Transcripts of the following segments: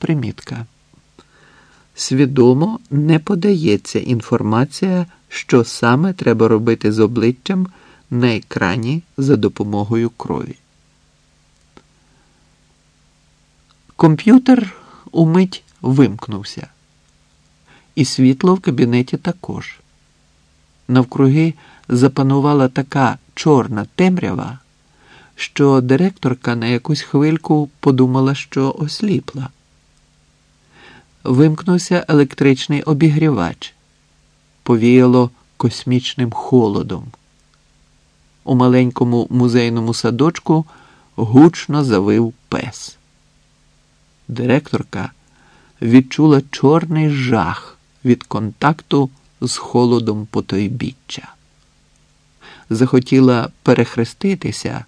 примітка. Свідомо не подається інформація, що саме треба робити з обличчям на екрані за допомогою крові. Комп'ютер умить вимкнувся, і світло в кабінеті також. Навкруги запанувала така чорна темрява, що директорка на якусь хвильку подумала, що осліпла. Вимкнувся електричний обігрівач, повіяло космічним холодом. У маленькому музейному садочку гучно завив пес. Директорка відчула чорний жах від контакту з холодом потойбіччя. Захотіла перехреститися,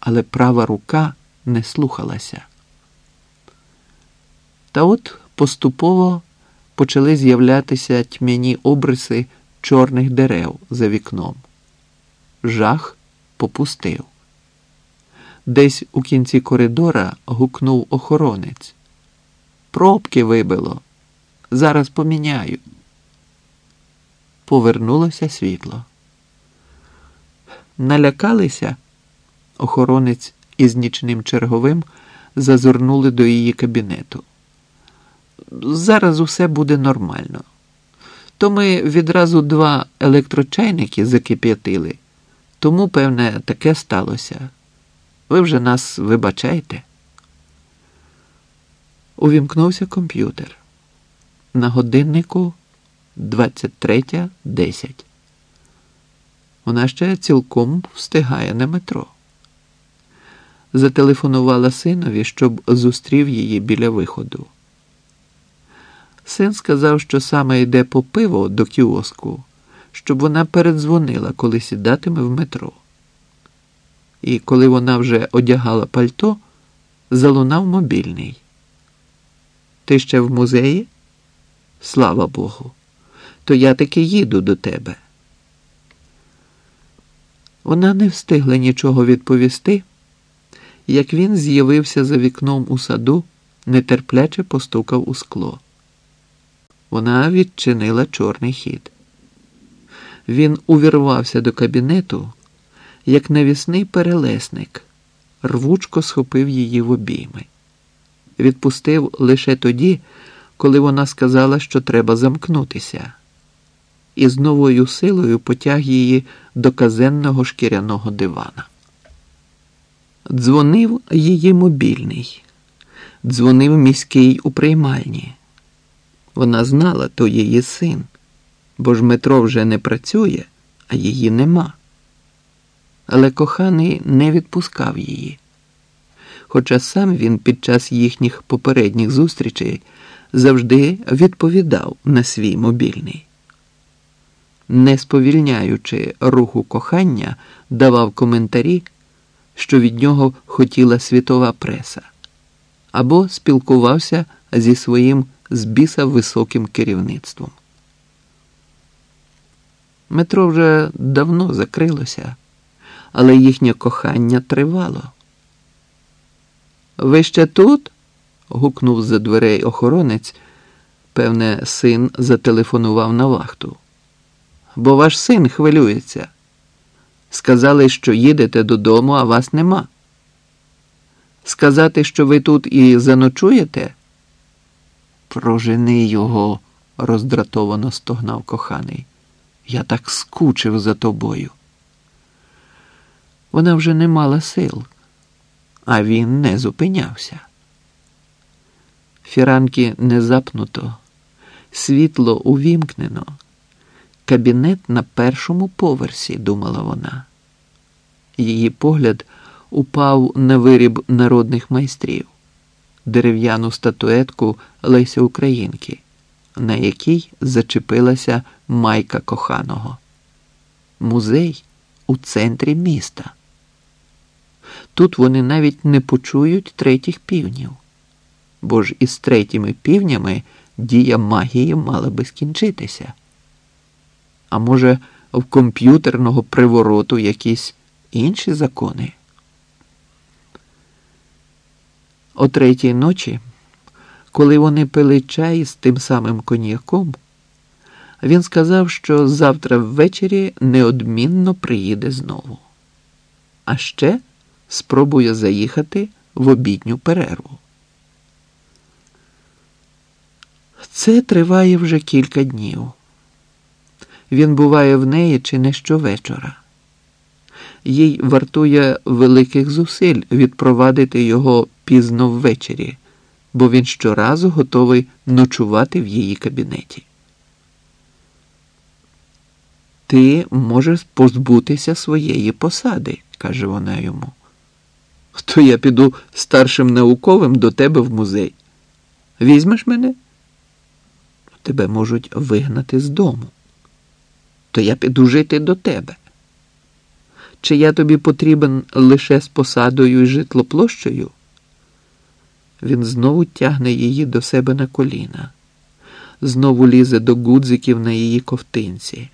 але права рука не слухалася. Та от поступово почали з'являтися тьмяні обриси чорних дерев за вікном. Жах попустив. Десь у кінці коридора гукнув охоронець. Пробки вибило. Зараз поміняю. Повернулося світло. Налякалися. Охоронець із нічним черговим зазирнули до її кабінету. Зараз усе буде нормально. То ми відразу два електрочайники закип'ятили, тому, певне, таке сталося. Ви вже нас вибачайте. Увімкнувся комп'ютер. На годиннику 23.10. Вона ще цілком встигає на метро. Зателефонувала синові, щоб зустрів її біля виходу. Син сказав, що саме йде по пиво до кіоску, щоб вона передзвонила, коли сідатиме в метро. І коли вона вже одягала пальто, залунав мобільний. Ти ще в музеї? Слава Богу, то я таки їду до тебе. Вона не встигла нічого відповісти, як він з'явився за вікном у саду, нетерпляче постукав у скло. Вона відчинила чорний хід. Він увірвався до кабінету, як навісний перелесник, рвучко схопив її в обійми. Відпустив лише тоді, коли вона сказала, що треба замкнутися, і з новою силою потяг її до казенного шкіряного дивана. Дзвонив її мобільний, дзвонив міський у приймальні. Вона знала, то її син, бо ж метро вже не працює, а її нема. Але коханий не відпускав її. Хоча сам він під час їхніх попередніх зустрічей завжди відповідав на свій мобільний. Не сповільняючи руху кохання, давав коментарі, що від нього хотіла світова преса, або спілкувався зі своїм з біса високим керівництвом. Метро вже давно закрилося, але їхнє кохання тривало. Ви ще тут? гукнув за дверей охоронець. Певне, син зателефонував на вахту. Бо ваш син хвилюється. Сказали, що їдете додому, а вас нема. Сказати, що ви тут і заночуєте? Прожени його, роздратовано стогнав коханий. Я так скучив за тобою. Вона вже не мала сил, а він не зупинявся. Фіранки не запнуто, світло увімкнено, кабінет на першому поверсі, думала вона. Її погляд упав на виріб народних майстрів дерев'яну статуетку Лесі Українки, на якій зачепилася майка коханого. Музей у центрі міста. Тут вони навіть не почують третіх півнів, бо ж із третіми півнями дія магії мала би скінчитися. А може, в комп'ютерного привороту якісь інші закони? О третій ночі, Коли вони пили чай з тим самим коньяком, він сказав, що завтра ввечері неодмінно приїде знову. А ще спробує заїхати в обідню перерву. Це триває вже кілька днів. Він буває в неї чи не щовечора. Їй вартує великих зусиль відпровадити його пізно ввечері, бо він щоразу готовий ночувати в її кабінеті. Ти можеш позбутися своєї посади, каже вона йому. То я піду старшим науковим до тебе в музей. Візьмеш мене? Тебе можуть вигнати з дому. То я піду жити до тебе. Чи я тобі потрібен лише з посадою і житлоплощею? Він знову тягне її до себе на коліна, знову лізе до гудзиків на її ковтинці.